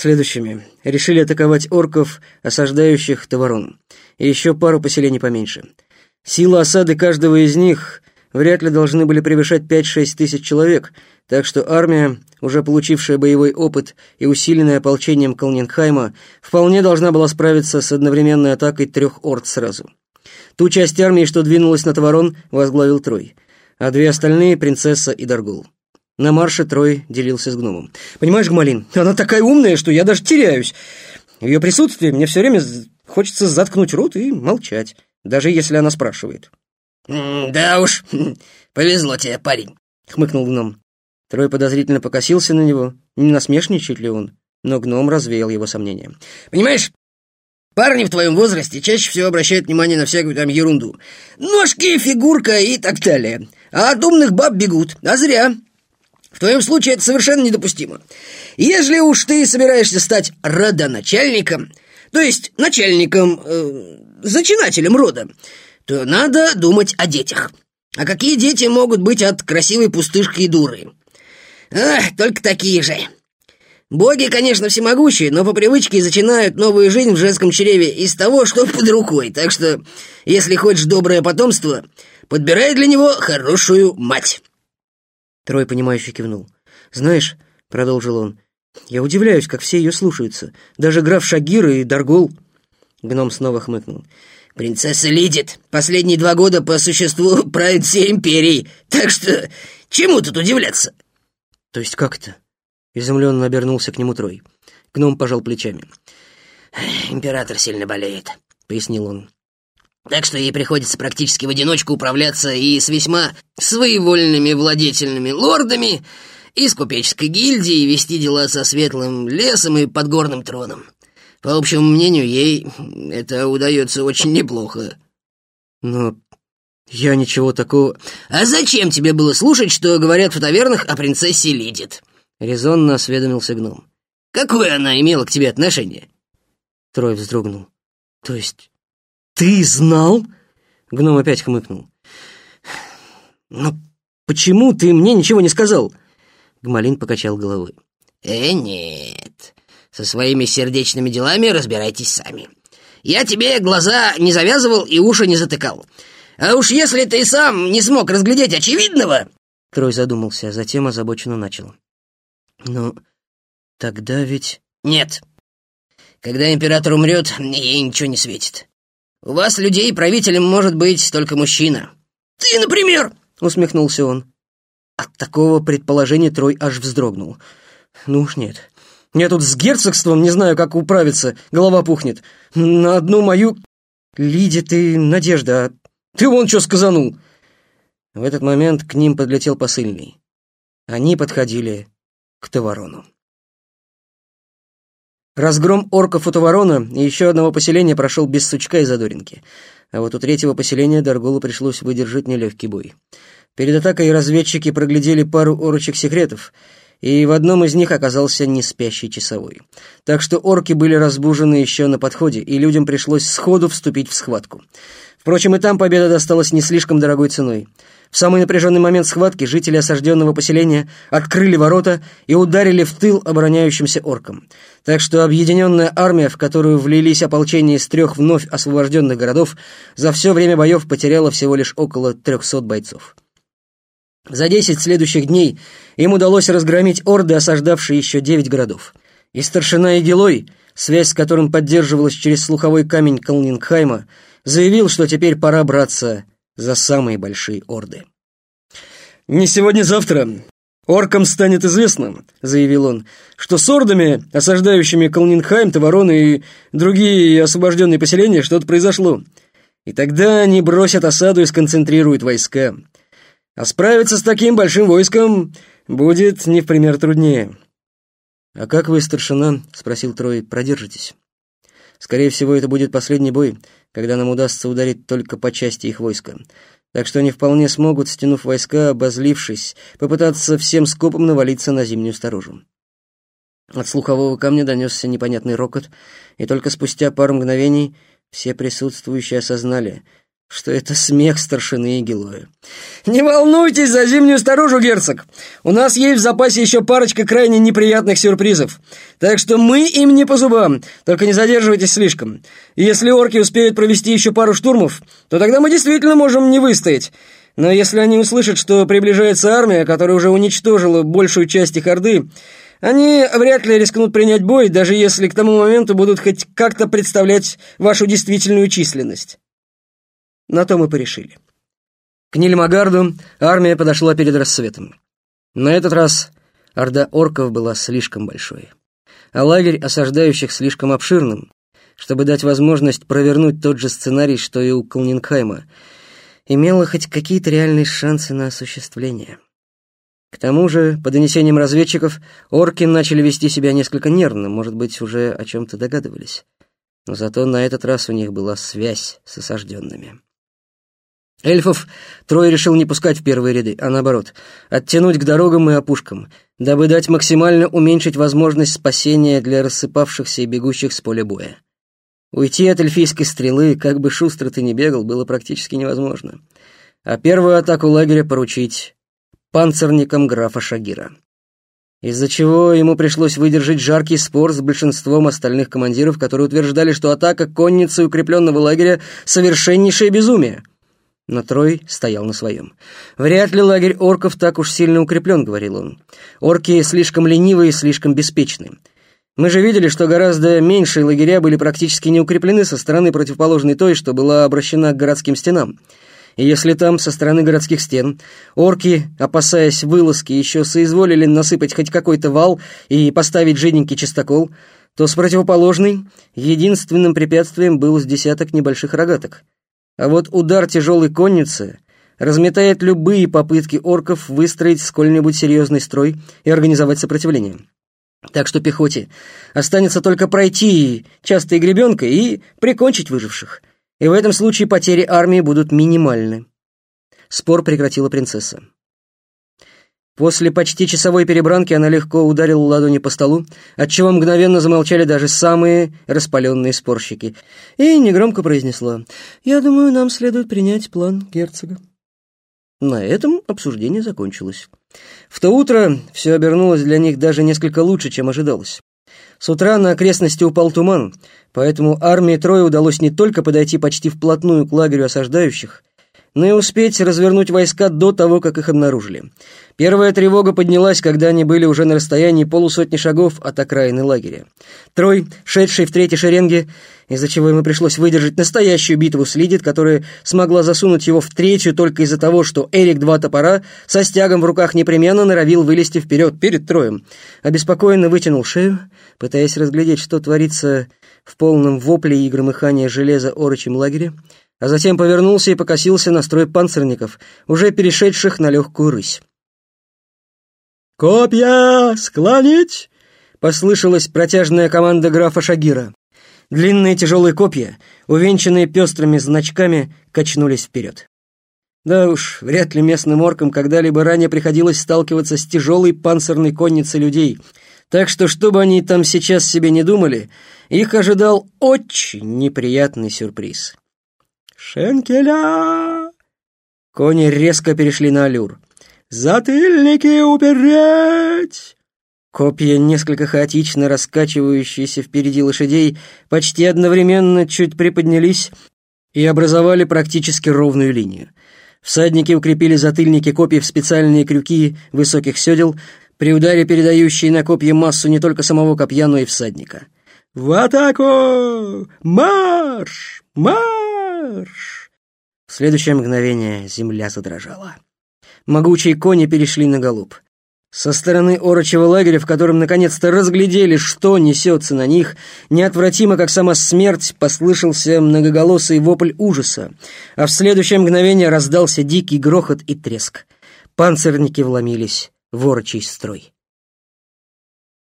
следующими. Решили атаковать орков, осаждающих Таварон, и еще пару поселений поменьше. Сила осады каждого из них вряд ли должны были превышать 5-6 тысяч человек, так что армия, уже получившая боевой опыт и усиленная ополчением Колнингхайма, вполне должна была справиться с одновременной атакой трех орд сразу. Ту часть армии, что двинулась на Таварон, возглавил Трой, а две остальные — принцесса и Даргул. На марше Трой делился с гномом. «Понимаешь, Гмалин, она такая умная, что я даже теряюсь. В ее присутствии мне все время хочется заткнуть рот и молчать, даже если она спрашивает». «Да уж, повезло тебе, парень», — хмыкнул гном. Трой подозрительно покосился на него, не насмешничает ли он, но гном развеял его сомнения. «Понимаешь, парни в твоем возрасте чаще всего обращают внимание на всякую там ерунду. Ножки, фигурка и так далее. А от умных баб бегут, а зря. В твоем случае это совершенно недопустимо. Если уж ты собираешься стать родоначальником, то есть начальником, э, зачинателем рода, то надо думать о детях. А какие дети могут быть от красивой пустышки и дуры? Ах, только такие же. Боги, конечно, всемогущие, но по привычке зачинают новую жизнь в женском чреве из того, что под рукой. Так что, если хочешь доброе потомство, подбирай для него хорошую мать. Трой, понимающе кивнул. «Знаешь», — продолжил он, — «я удивляюсь, как все ее слушаются. Даже граф Шагир и Даргол». Гном снова хмыкнул. «Принцесса Лидит последние два года по существу правит всей империей, так что чему тут удивляться?» «То есть как это?» Изумленно обернулся к нему Трой. Гном пожал плечами. «Император сильно болеет», — пояснил он. Так что ей приходится практически в одиночку управляться и с весьма своевольными владетельными лордами, и с купеческой гильдией вести дела со светлым лесом и подгорным троном. По общему мнению, ей это удается очень неплохо. Но я ничего такого... А зачем тебе было слушать, что говорят в тавернах о принцессе Лидит? Резонно осведомился гном. Какое она имела к тебе отношение? Трой вздрогнул. То есть «Ты знал?» Гном опять хмыкнул. «Но почему ты мне ничего не сказал?» Гмалин покачал головой. «Э, нет. Со своими сердечными делами разбирайтесь сами. Я тебе глаза не завязывал и уши не затыкал. А уж если ты сам не смог разглядеть очевидного...» Трой задумался, а затем озабоченно начал. «Но тогда ведь...» «Нет. Когда император умрет, ей ничего не светит. У вас, людей, правителем может быть только мужчина. Ты, например!» — усмехнулся он. От такого предположения Трой аж вздрогнул. «Ну уж нет. Я тут с герцогством не знаю, как управиться, голова пухнет. На одну мою... Лиди, ты надежда, а ты вон что сказанул!» В этот момент к ним подлетел посыльный. Они подходили к Таварону. Разгром орков у Товарона и еще одного поселения прошел без сучка и задоринки. А вот у третьего поселения Дарголу пришлось выдержать нелегкий бой. Перед атакой разведчики проглядели пару орочих секретов, и в одном из них оказался неспящий часовой. Так что орки были разбужены еще на подходе, и людям пришлось сходу вступить в схватку. Впрочем, и там победа досталась не слишком дорогой ценой. В самый напряженный момент схватки жители осажденного поселения открыли ворота и ударили в тыл обороняющимся оркам. Так что объединенная армия, в которую влились ополчения из трех вновь освобожденных городов, за все время боев потеряла всего лишь около трехсот бойцов. За десять следующих дней им удалось разгромить орды, осаждавшие еще девять городов. И старшина Игилой, связь с которым поддерживалась через слуховой камень Колнингхайма, заявил, что теперь пора браться за самые большие орды. «Не сегодня-завтра оркам станет известно», — заявил он, «что с ордами, осаждающими Колнингхайм, Таварон и другие освобожденные поселения, что-то произошло. И тогда они бросят осаду и сконцентрируют войска. А справиться с таким большим войском будет не в пример труднее». «А как вы, старшина?» — спросил Трой. «Продержитесь?» «Скорее всего, это будет последний бой, когда нам удастся ударить только по части их войска. Так что они вполне смогут, стянув войска, обозлившись, попытаться всем скопом навалиться на зимнюю сторожу. От слухового камня донесся непонятный рокот, и только спустя пару мгновений все присутствующие осознали, что это смех старшины Гелоя. «Не волнуйтесь за зимнюю старушку, герцог! У нас есть в запасе еще парочка крайне неприятных сюрпризов, так что мы им не по зубам, только не задерживайтесь слишком. И если орки успеют провести еще пару штурмов, то тогда мы действительно можем не выстоять. Но если они услышат, что приближается армия, которая уже уничтожила большую часть их орды, они вряд ли рискнут принять бой, даже если к тому моменту будут хоть как-то представлять вашу действительную численность». На то мы порешили. К Нильмагарду армия подошла перед рассветом. На этот раз орда орков была слишком большой, а лагерь осаждающих слишком обширным, чтобы дать возможность провернуть тот же сценарий, что и у Колнингхайма, имела хоть какие-то реальные шансы на осуществление. К тому же, по донесениям разведчиков, орки начали вести себя несколько нервно, может быть, уже о чем-то догадывались. Но зато на этот раз у них была связь с осажденными. Эльфов Трой решил не пускать в первые ряды, а наоборот, оттянуть к дорогам и опушкам, дабы дать максимально уменьшить возможность спасения для рассыпавшихся и бегущих с поля боя. Уйти от эльфийской стрелы, как бы шустро ты ни бегал, было практически невозможно. А первую атаку лагеря поручить панцирникам графа Шагира. Из-за чего ему пришлось выдержать жаркий спор с большинством остальных командиров, которые утверждали, что атака конницы укрепленного лагеря — совершеннейшее безумие — но Трой стоял на своем. «Вряд ли лагерь орков так уж сильно укреплен», — говорил он. «Орки слишком ленивые и слишком беспечны. Мы же видели, что гораздо меньшие лагеря были практически не укреплены со стороны противоположной той, что была обращена к городским стенам. И если там, со стороны городских стен, орки, опасаясь вылазки, еще соизволили насыпать хоть какой-то вал и поставить жиденький чистокол, то с противоположной единственным препятствием был с десяток небольших рогаток — а вот удар тяжелой конницы разметает любые попытки орков выстроить сколь-нибудь серьезный строй и организовать сопротивление. Так что пехоте останется только пройти частой гребенкой и прикончить выживших. И в этом случае потери армии будут минимальны. Спор прекратила принцесса. После почти часовой перебранки она легко ударила ладони по столу, отчего мгновенно замолчали даже самые распаленные спорщики, и негромко произнесла «Я думаю, нам следует принять план герцога». На этом обсуждение закончилось. В то утро все обернулось для них даже несколько лучше, чем ожидалось. С утра на окрестности упал туман, поэтому армии Троя удалось не только подойти почти вплотную к лагерю осаждающих, но и успеть развернуть войска до того, как их обнаружили. Первая тревога поднялась, когда они были уже на расстоянии полусотни шагов от окраины лагеря. Трой, шедший в третьей шеренге, из-за чего ему пришлось выдержать настоящую битву с Лидит, которая смогла засунуть его в третью только из-за того, что Эрик Два Топора со стягом в руках непременно норовил вылезти вперед перед Троем. Обеспокоенно вытянул шею, пытаясь разглядеть, что творится в полном вопле и громыхании железа орочем лагере, а затем повернулся и покосился на строй панцирников, уже перешедших на легкую рысь. «Копья! Склонить!» — послышалась протяжная команда графа Шагира. Длинные тяжелые копья, увенчанные пестрыми значками, качнулись вперед. Да уж, вряд ли местным оркам когда-либо ранее приходилось сталкиваться с тяжелой панцирной конницей людей, так что, что бы они там сейчас себе не думали, их ожидал очень неприятный сюрприз. «Шенкеля!» Кони резко перешли на аллюр. «Затыльники упереть!» Копья, несколько хаотично раскачивающиеся впереди лошадей, почти одновременно чуть приподнялись и образовали практически ровную линию. Всадники укрепили затыльники копий в специальные крюки высоких седел, при ударе передающие на копья массу не только самого копья, но и всадника. «В атаку! Марш! Марш!» Марш!» В следующее мгновение земля задрожала. Могучие кони перешли на голуб. Со стороны орочего лагеря, в котором наконец-то разглядели, что несется на них, неотвратимо, как сама смерть, послышался многоголосый вопль ужаса, а в следующее мгновение раздался дикий грохот и треск. Панцирники вломились в орочий строй.